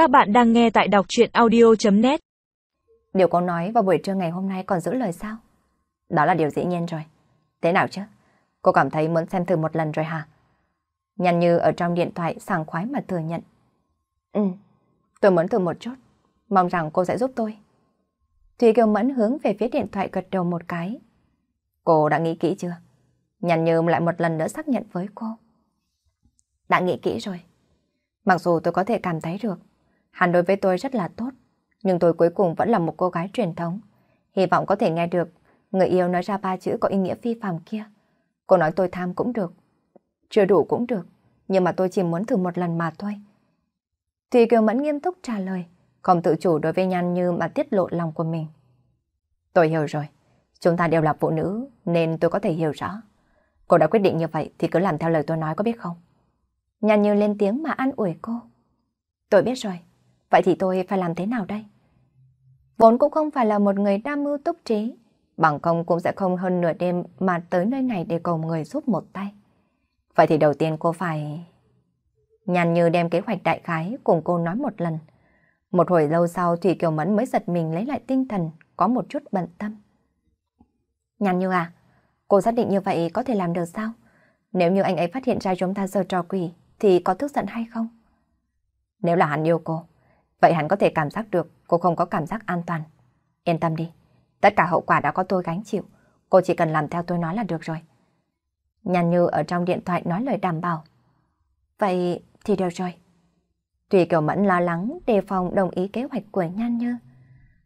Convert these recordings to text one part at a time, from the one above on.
Các bạn đang nghe tại đọc chuyện audio.net Điều cô nói vào buổi trưa ngày hôm nay còn giữ lời sao? Đó là điều dĩ nhiên rồi. Thế nào chứ? Cô cảm thấy muốn xem thử một lần rồi hả? Nhăn như ở trong điện thoại sảng khoái mà thừa nhận. Ừ, tôi muốn thử một chút. Mong rằng cô sẽ giúp tôi. Thùy Kiều Mẫn hướng về phía điện thoại gật đầu một cái. Cô đã nghĩ kỹ chưa? Nhăn như lại một lần nữa xác nhận với cô. Đã nghĩ kỹ rồi. Mặc dù tôi có thể cảm thấy được, hắn đối với tôi rất là tốt, nhưng tôi cuối cùng vẫn là một cô gái truyền thống. Hy vọng có thể nghe được người yêu nói ra ba chữ có ý nghĩa phi phàm kia. Cô nói tôi tham cũng được, chưa đủ cũng được, nhưng mà tôi chỉ muốn thử một lần mà thôi. Thùy Kiều Mẫn nghiêm túc trả lời, không tự chủ đối với Nhan Như mà tiết lộ lòng của mình. Tôi hiểu rồi, chúng ta đều là phụ nữ nên tôi có thể hiểu rõ. Cô đã quyết định như vậy thì cứ làm theo lời tôi nói có biết không? Nhan Như lên tiếng mà an ủi cô. Tôi biết rồi, vậy thì tôi phải làm thế nào đây? Vốn cũng không phải là một người đam mưu túc trí, bằng không cũng sẽ không hơn nửa đêm mà tới nơi này để cầu người giúp một tay. Vậy thì đầu tiên cô phải... Nhàn như đem kế hoạch đại khái cùng cô nói một lần. Một hồi lâu sau Thủy Kiều Mẫn mới giật mình lấy lại tinh thần, có một chút bận tâm. Nhàn như à, cô xác định như vậy có thể làm được sao? Nếu như anh ấy phát hiện ra chúng ta giờ trò quỷ, thì có tức giận hay không? Nếu là hắn yêu cô, vậy hắn có thể cảm giác được cô không có cảm giác an toàn. Yên tâm đi, tất cả hậu quả đã có tôi gánh chịu, cô chỉ cần làm theo tôi nói là được rồi. Nhàn như ở trong điện thoại nói lời đảm bảo. Vậy thì được rồi. Tùy Kiều Mẫn lo lắng đề phòng đồng ý kế hoạch của Nhan Như.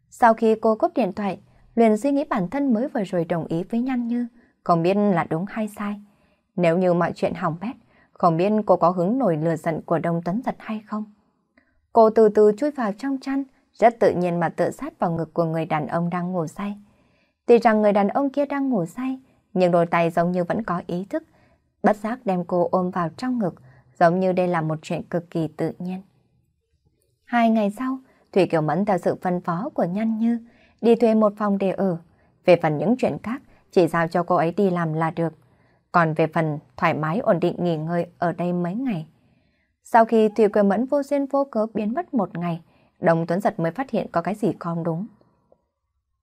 Sau khi cô cúp điện thoại, liền suy nghĩ bản thân mới vừa rồi đồng ý với Nhan Như, không biết là đúng hay sai. Nếu như mọi chuyện hỏng bét, không biết cô có hứng nổi lừa giận của Đông tấn Giật hay không? Cô từ từ chui vào trong chăn, rất tự nhiên mà tự sát vào ngực của người đàn ông đang ngủ say. Tuy rằng người đàn ông kia đang ngủ say, nhưng đôi tay giống như vẫn có ý thức. Bất giác đem cô ôm vào trong ngực, giống như đây là một chuyện cực kỳ tự nhiên. Hai ngày sau, Thủy Kiều Mẫn theo sự phân phó của Nhan Như, đi thuê một phòng để ở. Về phần những chuyện khác, chỉ giao cho cô ấy đi làm là được. Còn về phần thoải mái ổn định nghỉ ngơi ở đây mấy ngày. Sau khi Thủy Quế Mẫn vô duyên vô cớ biến mất một ngày, Đồng Tuấn Giật mới phát hiện có cái gì không đúng.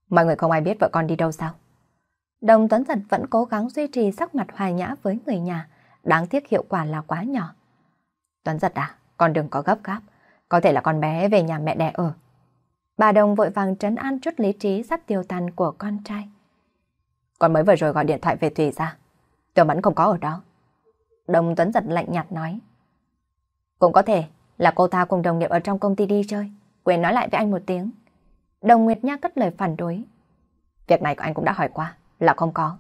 Mọi người không ai biết vợ con đi đâu sao? Đồng Tuấn Giật vẫn cố gắng duy trì sắc mặt hòa nhã với người nhà, đáng tiếc hiệu quả là quá nhỏ. Tuấn Giật à, con đừng có gấp gáp, có thể là con bé về nhà mẹ đẻ ở. Bà Đồng vội vàng trấn an chút lý trí sắp tiêu tan của con trai. Con mới vừa rồi gọi điện thoại về Thùy ra, Tiểu Mẫn không có ở đó. Đồng Tuấn giật lạnh nhạt nói. Cũng có thể là cô ta cùng đồng nghiệp ở trong công ty đi chơi. Quên nói lại với anh một tiếng. Đồng Nguyệt Nha cất lời phản đối. Việc này của anh cũng đã hỏi qua, là không có.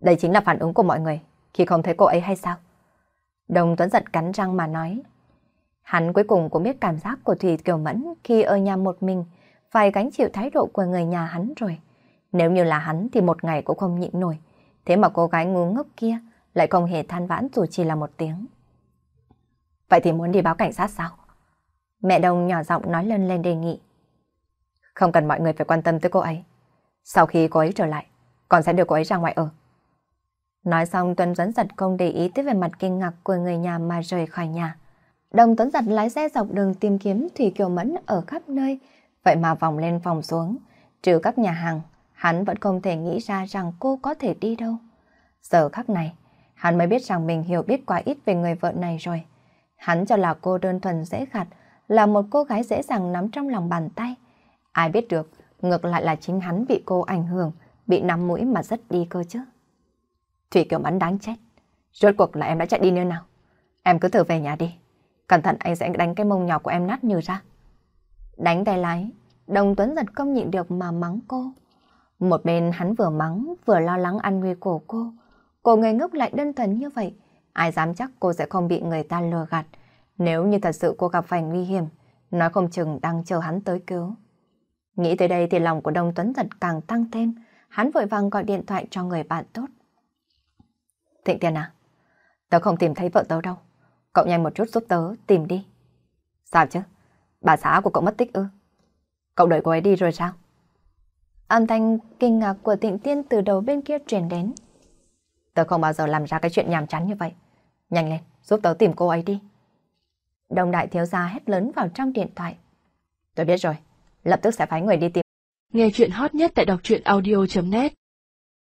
Đây chính là phản ứng của mọi người khi không thấy cô ấy hay sao? Đồng Tuấn giật cắn răng mà nói. Hắn cuối cùng cũng biết cảm giác của Thùy Kiều Mẫn khi ở nhà một mình, phải gánh chịu thái độ của người nhà hắn rồi. Nếu như là hắn thì một ngày cũng không nhịn nổi. Thế mà cô gái ngu ngốc kia lại không hề than vãn dù chỉ là một tiếng. Vậy thì muốn đi báo cảnh sát sao? Mẹ đồng nhỏ giọng nói lên lên đề nghị. Không cần mọi người phải quan tâm tới cô ấy. Sau khi cô ấy trở lại, con sẽ đưa cô ấy ra ngoài ở. Nói xong Tuấn dẫn giật không để ý tới về mặt kinh ngạc của người nhà mà rời khỏi nhà. Đồng Tuấn giật lái xe dọc đường tìm kiếm Thủy Kiều Mẫn ở khắp nơi, vậy mà vòng lên vòng xuống, trừ các nhà hàng, hắn vẫn không thể nghĩ ra rằng cô có thể đi đâu. Giờ khắc này, hắn mới biết rằng mình hiểu biết quá ít về người vợ này rồi. Hắn cho là cô đơn thuần dễ gạt, là một cô gái dễ dàng nắm trong lòng bàn tay. Ai biết được, ngược lại là chính hắn bị cô ảnh hưởng, bị nắm mũi mà rất đi cơ chứ. Thủy Kiều Mẫn đáng chết. Rốt cuộc là em đã chạy đi nơi nào? Em cứ thử về nhà đi. Cẩn thận anh sẽ đánh cái mông nhỏ của em nát như ra. Đánh tay lái, Đồng Tuấn giật không nhịn được mà mắng cô. Một bên hắn vừa mắng vừa lo lắng an nguy của cô. Cô người ngốc lại đơn thuần như vậy. Ai dám chắc cô sẽ không bị người ta lừa gạt. Nếu như thật sự cô gặp phải nguy hiểm, nói không chừng đang chờ hắn tới cứu. Nghĩ tới đây thì lòng của Đông Tuấn thật càng tăng thêm. Hắn vội vàng gọi điện thoại cho người bạn tốt. Thịnh Tiên à, tớ không tìm thấy vợ tớ đâu. Cậu nhanh một chút giúp tớ tìm đi. Sao chứ? Bà xã của cậu mất tích ư? Cậu đợi cô ấy đi rồi sao? Âm thanh kinh ngạc của Thịnh Tiên từ đầu bên kia truyền đến. Tớ không bao giờ làm ra cái chuyện nhàm chán như vậy. Nhanh lên, giúp tớ tìm cô ấy đi. Đồng đại thiếu gia hét lớn vào trong điện thoại. Tôi biết rồi, lập tức sẽ phái người đi tìm. Nghe chuyện hot nhất tại đọc truyện audio.net